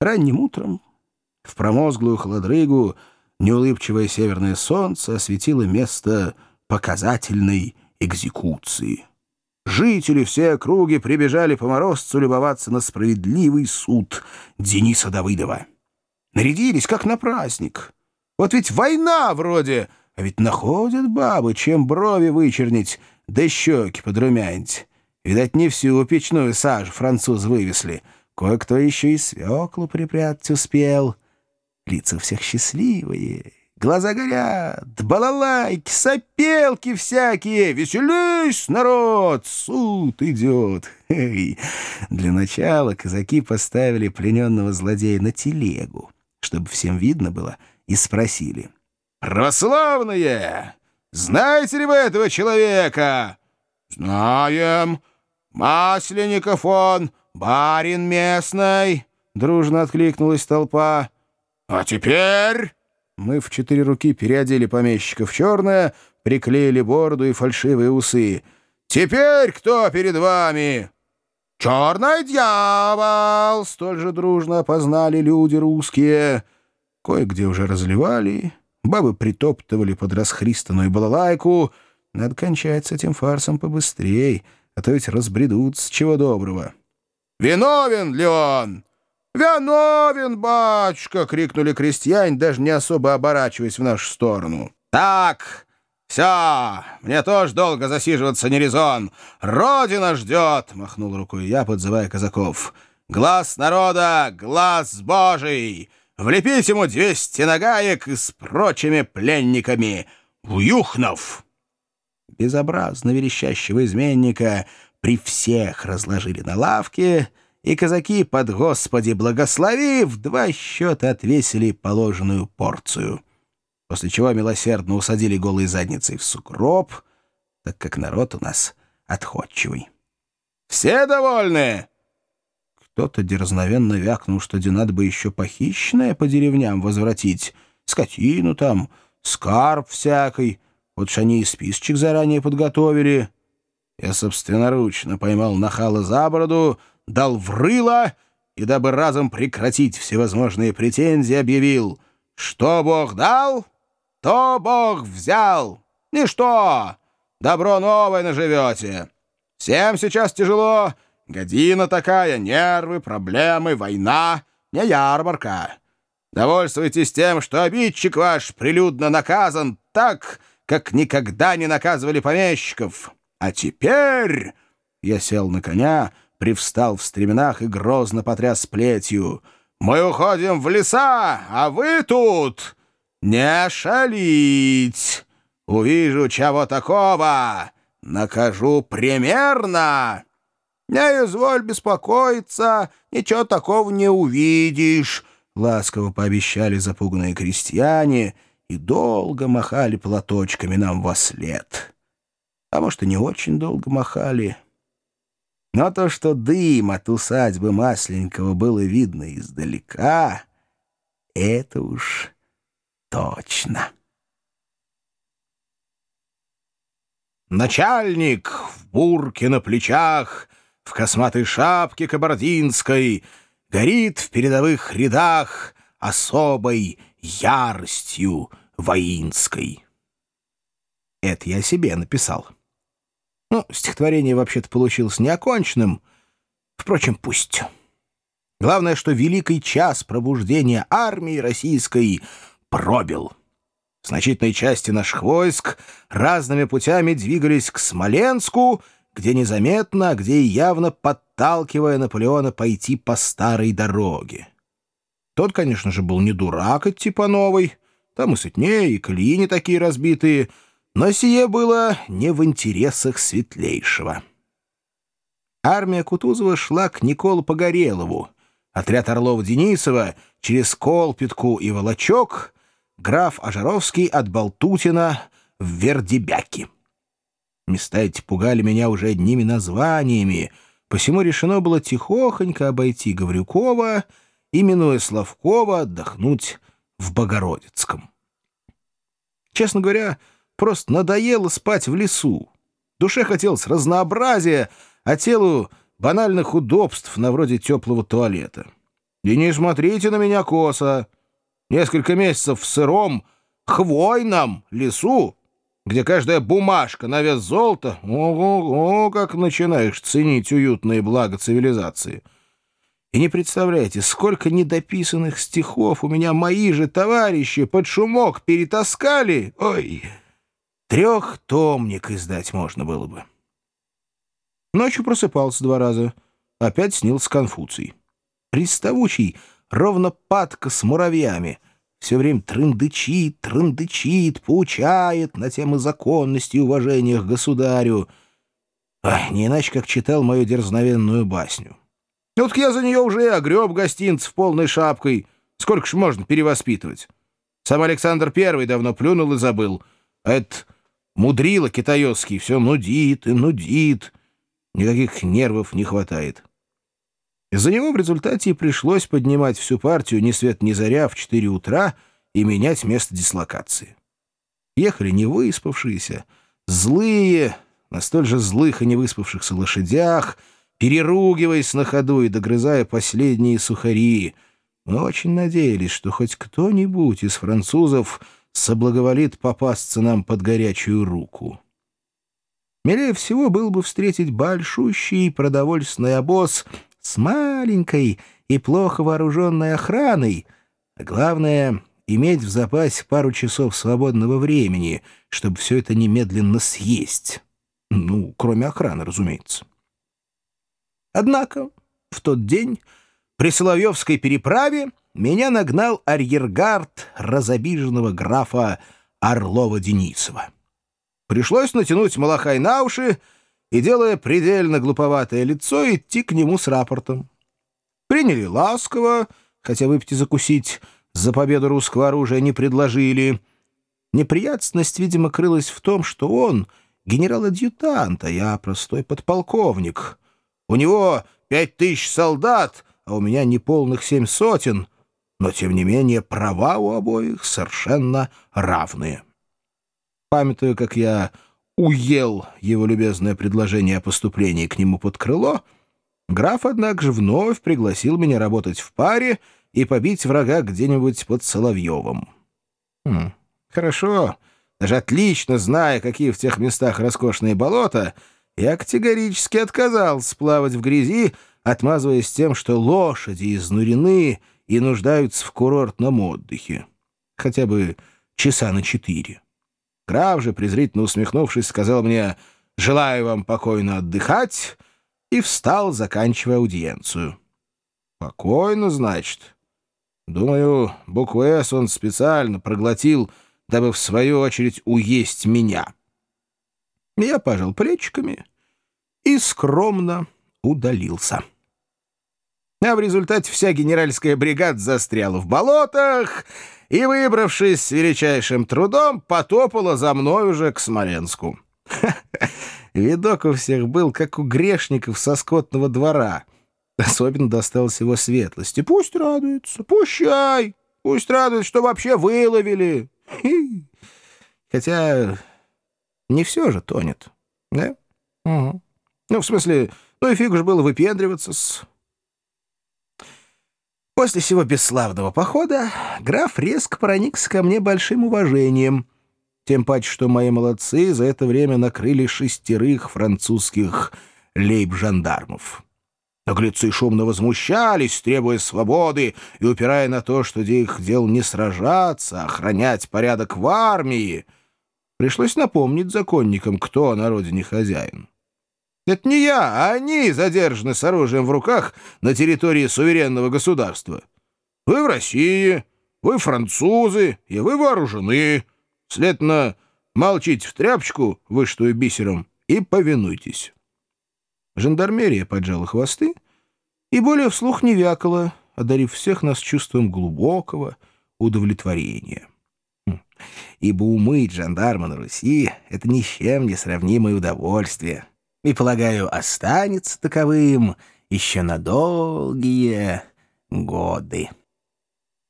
Ранним утром в промозглую холодрыгу неулыбчивое северное солнце осветило место показательной экзекуции. Жители все округи прибежали по морозцу любоваться на справедливый суд Дениса Давыдова. Нарядились, как на праздник. Вот ведь война вроде, а ведь находят бабы, чем брови вычернить, да щеки подрумянить. Видать, не всю печную сажу француз вывесли. Кое-кто еще и свеклу припрятать успел. Лица всех счастливые, глаза горят, балалайки, сопелки всякие. Веселись, народ, суд идет. Эй. Для начала казаки поставили плененного злодея на телегу, чтобы всем видно было, и спросили. «Православные, знаете ли вы этого человека?» «Знаем. Масленников он, барин местный!» Дружно откликнулась толпа. «А теперь...» Мы в четыре руки переодели помещика в черное, приклеили бороду и фальшивые усы. «Теперь кто перед вами?» «Черный дьявол!» — столь же дружно опознали люди русские. Кое-где уже разливали, бабы притоптывали под расхристанную балалайку — надо кончать с этим фарсом побыстрей, а то ведь разбредут с чего доброго. «Виновен ли он?» «Виновен, батюшка!» — крикнули крестьяне, даже не особо оборачиваясь в нашу сторону. «Так, все, мне тоже долго засиживаться не резон. Родина ждет!» — махнул рукой я, подзывая казаков. «Глаз народа, глаз божий! Влепить ему двести нагаек с прочими пленниками! Уюхнов!» безобразно верещащего изменника при всех разложили на лавке, и казаки под «Господи благослови» в два счета отвесили положенную порцию, после чего милосердно усадили голые задницей в сугроб, так как народ у нас отходчивый. «Все довольны?» Кто-то дерзновенно вякнул, что Динат бы еще похищенное по деревням возвратить, скотину там, скарб всякий, вот ж они и списочек заранее подготовили. Я собственноручно поймал нахала за бороду, дал в рыло и, дабы разом прекратить всевозможные претензии, объявил «Что Бог дал, то Бог взял. Ничто, добро новое наживете. Всем сейчас тяжело, година такая, нервы, проблемы, война, не ярмарка. Довольствуйтесь тем, что обидчик ваш прилюдно наказан так, как никогда не наказывали помещиков. А теперь...» Я сел на коня, привстал в стременах и грозно потряс плетью. «Мы уходим в леса, а вы тут...» «Не шалить! Увижу чего такого, накажу примерно!» «Не изволь беспокоиться, ничего такого не увидишь», — ласково пообещали запуганные крестьяне — и долго махали платочками нам во след. А может, и не очень долго махали. Но то, что дым от усадьбы Масленького было видно издалека, это уж точно. Начальник в бурке на плечах, в косматой шапке кабардинской, горит в передовых рядах особой яростью воинской. Это я себе написал. Ну, стихотворение вообще-то получилось неоконченным. Впрочем, пусть. Главное, что великий час пробуждения армии российской пробил. Значительные части наших войск разными путями двигались к Смоленску, где незаметно, а где и явно подталкивая Наполеона пойти по старой дороге. Тот, конечно же, был не дурак идти по новой, там и сытнее, и колеи не такие разбитые, но сие было не в интересах светлейшего. Армия Кутузова шла к Николу Погорелову, отряд Орлова-Денисова через Колпитку и Волочок, граф Ажаровский от Болтутина в Вердебяки. Места эти пугали меня уже одними названиями, посему решено было тихохонько обойти Гаврюкова и, минуя Славкова, отдохнуть в Богородицком. Честно говоря, просто надоело спать в лесу. Душе хотелось разнообразия, а телу — банальных удобств на вроде теплого туалета. И не смотрите на меня косо. Несколько месяцев в сыром, хвойном лесу, где каждая бумажка на вес золота, ого-го, как начинаешь ценить уютные блага цивилизации. И не представляете, сколько недописанных стихов у меня мои же товарищи под шумок перетаскали. Ой, трехтомник издать можно было бы. Ночью просыпался два раза. Опять снился Конфуций. Приставучий, ровно падка с муравьями. Все время трындычит, трындычит, поучает на темы законности и уважения к государю. Ах, не иначе, как читал мою дерзновенную басню. Вот я за нее уже и огреб гостинцев полной шапкой. Сколько ж можно перевоспитывать? Сам Александр Первый давно плюнул и забыл. А это мудрило китаёский все нудит и нудит. Никаких нервов не хватает. Из-за него в результате и пришлось поднимать всю партию ни свет ни заря в 4 утра и менять место дислокации. Ехали невыспавшиеся, злые, на столь же злых и невыспавшихся лошадях, переругиваясь на ходу и догрызая последние сухари. Мы очень надеялись, что хоть кто-нибудь из французов соблаговолит попасться нам под горячую руку. Милее всего было бы встретить большущий продовольственный обоз с маленькой и плохо вооруженной охраной, а главное — иметь в запасе пару часов свободного времени, чтобы все это немедленно съесть. Ну, кроме охраны, разумеется. Однако в тот день при Соловьевской переправе меня нагнал арьергард разобиженного графа Орлова-Денисова. Пришлось натянуть малахай на уши и, делая предельно глуповатое лицо, идти к нему с рапортом. Приняли ласково, хотя выпить и закусить за победу русского оружия не предложили. Неприятность, видимо, крылась в том, что он генерал-адъютант, а я простой подполковник. У него пять тысяч солдат, а у меня неполных семь сотен, но, тем не менее, права у обоих совершенно равные. Памятуя, как я уел его любезное предложение о поступлении к нему под крыло, граф, однако же, вновь пригласил меня работать в паре и побить врага где-нибудь под Соловьевым. Хм, хорошо, даже отлично зная, какие в тех местах роскошные болота, я категорически отказался плавать в грязи, отмазываясь тем, что лошади изнурены и нуждаются в курортном отдыхе. Хотя бы часа на четыре. Граф же, презрительно усмехнувшись, сказал мне «Желаю вам покойно отдыхать» и встал, заканчивая аудиенцию. «Покойно, значит?» Думаю, букву «С» он специально проглотил, дабы в свою очередь уесть меня. Я пожал плечиками и скромно удалился. А в результате вся генеральская бригада застряла в болотах и, выбравшись с величайшим трудом, потопала за мной уже к Смоленску. Видок у всех был, как у грешников со скотного двора. Особенно досталось его светлости. Пусть радуется, пущай, пусть радуется, что вообще выловили. Хотя не все же тонет, да? Угу. Ну, в смысле, ну и фиг уж было выпендриваться с... После всего бесславного похода граф резко проникся ко мне большим уважением, тем паче, что мои молодцы за это время накрыли шестерых французских лейб-жандармов. Наглецы шумно возмущались, требуя свободы и упирая на то, что их дел не сражаться, а охранять порядок в армии. Пришлось напомнить законникам, кто на родине хозяин. Это не я, а они задержаны с оружием в руках на территории суверенного государства. Вы в России, вы французы, и вы вооружены. Следовательно, молчите в тряпочку, выштую бисером, и повинуйтесь. Жандармерия поджала хвосты и более вслух не вякала, одарив всех нас чувством глубокого удовлетворения. Хм. Ибо умыть жандарма на Руси — это ни с чем не сравнимое удовольствие и, полагаю, останется таковым еще на долгие годы.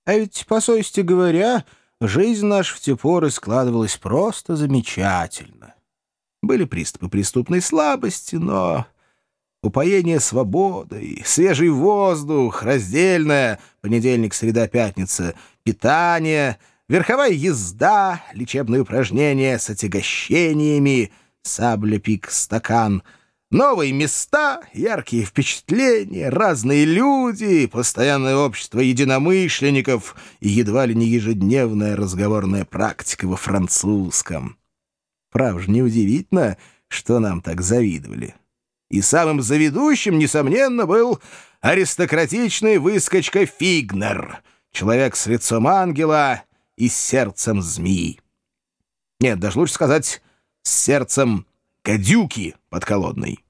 А ведь, по совести говоря, жизнь наша в те поры складывалась просто замечательно. Были приступы преступной слабости, но упоение свободой, свежий воздух, раздельная, понедельник, среда, пятница, питание, верховая езда, лечебные упражнения с отягощениями, сабля, пик, стакан, новые места, яркие впечатления, разные люди, постоянное общество единомышленников и едва ли не ежедневная разговорная практика во французском. Прав же, неудивительно, что нам так завидовали. И самым заведущим, несомненно, был аристократичный выскочка Фигнер, человек с лицом ангела и сердцем змеи. Нет, даже лучше сказать, с сердцем гадюки подколодной.